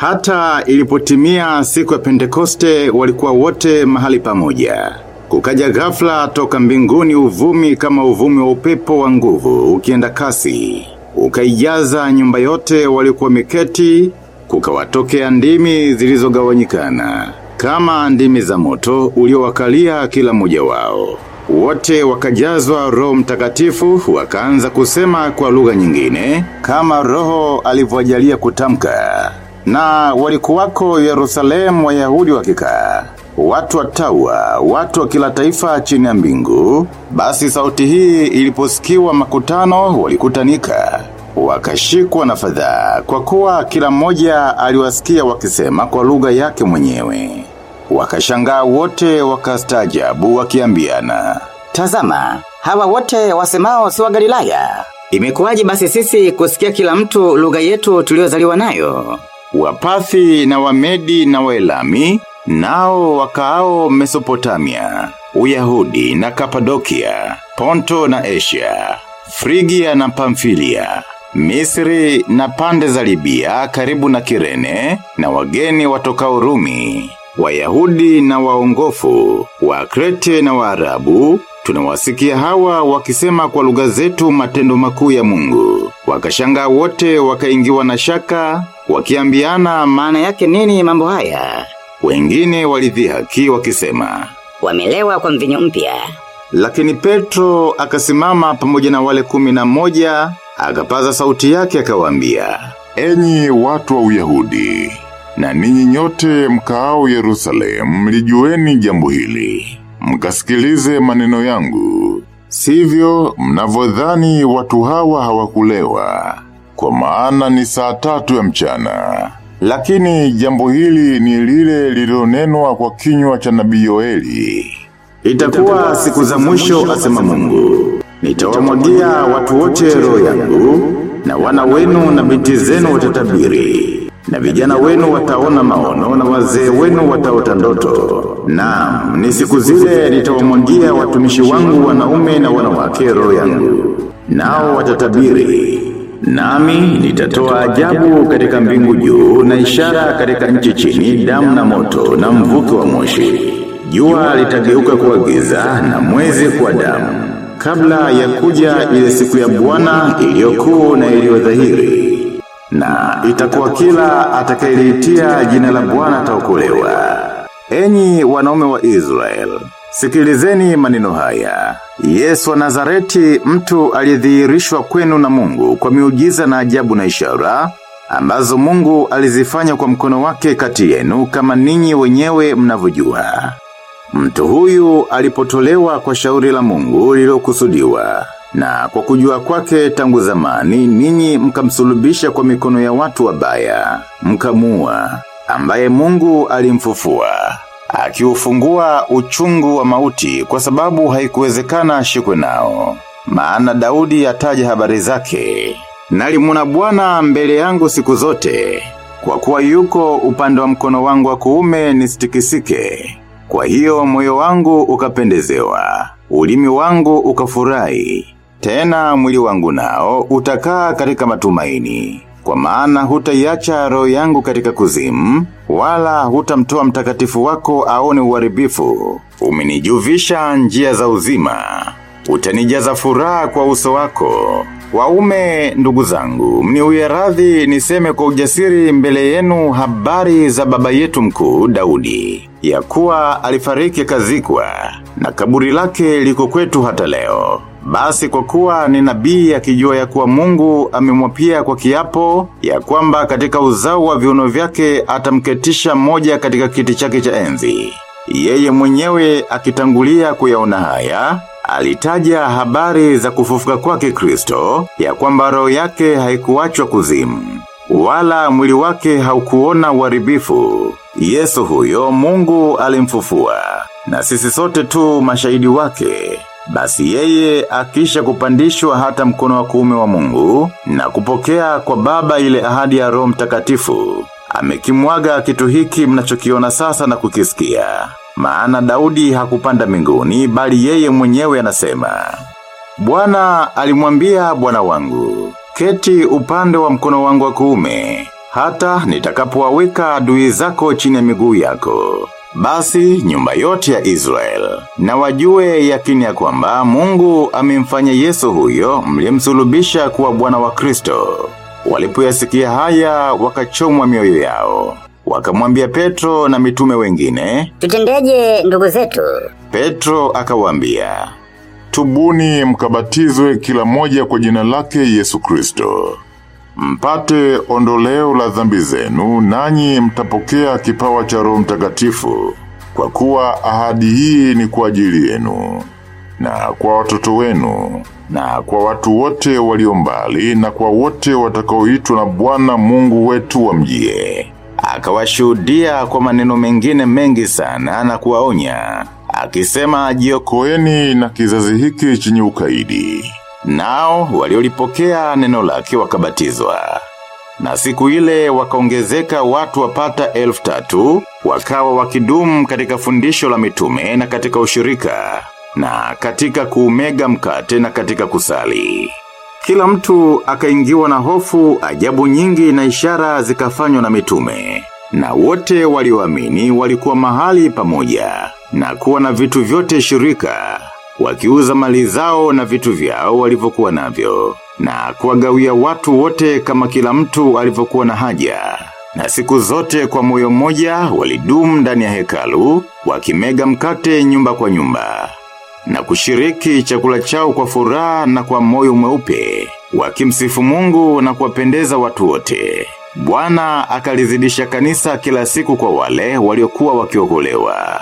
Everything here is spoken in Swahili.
Hata ilipotimia siku ya pentekoste walikuwa wote mahali pamoja. Kukaja ghafla toka mbinguni uvumi kama uvumi wa upepo wa nguvu ukienda kasi. Ukaijaza nyumba yote walikuwa miketi, kukawatokea ndimi zilizogawanyikana. Kama ndimi za moto uliowakalia kila mmoja wao. Wote wakajazwa roho mtakatifu wakaanza kusema kwa lugha nyingine kama roho alivyojalia kutamka. Na walikuwako Yerusalemu wayahudi wakikaa. Watu wa tawa, watu wa kila taifa chini ya mbingu, basi sauti hii iliposikiwa makutano walikutanika. Wakashikwa na fadhaa kwa kuwa kila mmoja aliwasikia wakisema kwa lugha yake mwenyewe. Wakashangaa wote wakastaajabu wakiambiana. Tazama, hawa wote wasemao si wa Galilaya. Imekuwaje basi sisi kusikia kila mtu lugha yetu tuliyozaliwa nayo? Wapathi na wamedi na waelami, nao wakaao Mesopotamia, Uyahudi na Kapadokia, Ponto na Asia, Frigia na Pamfilia, Misri na pande za Libia karibu na Kirene, na wageni watokao Rumi, Wayahudi na waongofu, Wakrete na Waarabu, tunawasikia hawa wakisema kwa lugha zetu matendo makuu ya Mungu. Wakashangaa wote wakaingiwa na shaka, wakiambiana Maana yake nini mambo haya? wengine walidhihaki wakisema. Wamelewa kwa mvinyo mpya. Lakini Petro akasimama pamoja na wale kumi na moja, akapaza sauti yake akawaambia. Enyi watu wa Uyahudi, na ninyi nyote mkaao Yerusalemu mlijueni jambo hili. Mkasikilize maneno yangu. Sivyo mnavyodhani watu hawa hawakulewa, kwa maana ni saa tatu ya mchana. Lakini jambo hili ni lile lililonenwa kwa kinywa cha nabii Yoeli. Itakuwa siku za mwisho asema Mungu. Nitawamwagia watu wote roho yangu, na wana wenu na binti zenu watatabiri. Na vijana wenu wataona maono na wazee wenu wataota ndoto. Naam, ni siku zile nitawamwagia watumishi wangu wanaume na wanawake roho yangu. Nao watatabiri. Nami nitatoa ajabu katika mbingu juu na ishara katika nchi chini damu na moto na mvuke wa moshi. Jua litageuka kuwa giza na mwezi kuwa damu. Kabla ya kuja ile siku ya Bwana iliyokuu na iliyodhahiri. Na itakuwa kila atakayeliitia jina la Bwana ataokolewa. Enyi wanaume wa Israel, sikilizeni maneno haya. Yesu wa Nazareti mtu aliyedhihirishwa kwenu na Mungu kwa miujiza na ajabu na ishara, ambazo Mungu alizifanya kwa mkono wake kati yenu kama ninyi wenyewe mnavyojua. Mtu huyu alipotolewa kwa shauri la Mungu lililokusudiwa na kwa kujua kwake tangu zamani ninyi mkamsulubisha kwa mikono ya watu wabaya, mkamua, ambaye Mungu alimfufua. Akiufungua uchungu wa mauti kwa sababu haikuwezekana ashikwe nao. Maana Daudi ataja habari zake. Nalimuna Bwana mbele yangu siku zote, kwa kuwa yuko upande wa mkono wangu wa kuume nisitikisike. Kwa hiyo moyo wangu ukapendezewa, ulimi wangu ukafurahi. Tena mwili wangu nao utakaa katika matumaini. Kwa maana hutaiacha roho yangu katika kuzimu, wala hutamtoa mtakatifu wako aone uharibifu. Umenijuvisha njia za uzima. Utanijaza furaha kwa uso wako. Waume ndugu zangu, mniuye radhi niseme kwa ujasiri mbele yenu habari za baba yetu mkuu Daudi. Ya kuwa alifariki kazikwa, na kaburi lake liko kwetu hata leo. Basi kwa kuwa ni nabii akijua ya kuwa Mungu amemwapia kwa kiapo ya kwamba katika uzao wa viuno vyake atamketisha mmoja katika kiti chake cha enzi. Yeye mwenyewe akitangulia kuyaona haya, alitaja habari za kufufuka kwake Kristo ya kwamba roho yake haikuachwa kuzimu wala mwili wake haukuona uharibifu. Yesu huyo Mungu alimfufua na sisi sote tu mashahidi wake. Basi yeye akisha kupandishwa hata mkono wa kuume wa Mungu na kupokea kwa baba ile ahadi ya roho mtakatifu. Amekimwaga kitu hiki mnachokiona sasa na kukisikia. Maana Daudi hakupanda mbinguni bali yeye mwenyewe anasema. Bwana alimwambia Bwana wangu, keti upande wa mkono wangu wa kuume, Hata nitakapowaweka adui zako chini ya miguu yako. Basi nyumba yote ya Israel. Na wajue yakini ya kwamba mungu amemfanya yesu huyo mlimsulubisha kuwa bwana wa kristo. Walipoyasikia haya wakachomwa mioyo yao. Wakamwambia Petro na mitume wengine, Tutendeje ndugu zetu? Petro akawaambia, Tubuni mkabatizwe kila moja kwa jina lake Yesu Kristo. Mpate ondoleo la dhambi zenu nanyi mtapokea kipawa cha roho mtakatifu. Kwa kuwa ahadi hii ni kwa ajili yenu. Na kwa watoto wenu. Na kwa watu wote walio mbali na kwa wote watakaoitwa na Bwana Mungu wetu wamjie. akawashuhudia kwa maneno mengine mengi sana na kuwaonya. Akisema Jiokoeni na kizazi hiki chenye ukaidi. Nao waliolipokea neno lake wakabatizwa. Na siku ile wakaongezeka watu wapata elfu tatu, wakawa wakidumu katika fundisho la mitume na katika ushirika, na katika kuumega mkate na katika kusali. Kila mtu akaingiwa na hofu ajabu nyingi na ishara zikafanywa na mitume. Na wote walioamini walikuwa mahali pamoja, na kuwa na vitu vyote shirika, wakiuza mali zao na vitu vyao walivyokuwa navyo, na kuwagawia watu wote kama kila mtu alivyokuwa na haja. Na siku zote kwa moyo mmoja walidumu ndani ya hekalu, wakimega mkate nyumba kwa nyumba na kushiriki chakula chao kwa furaha na kwa moyo mweupe, wakimsifu mungu na kuwapendeza watu wote. Bwana akalizidisha kanisa kila siku kwa wale waliokuwa wakiokolewa.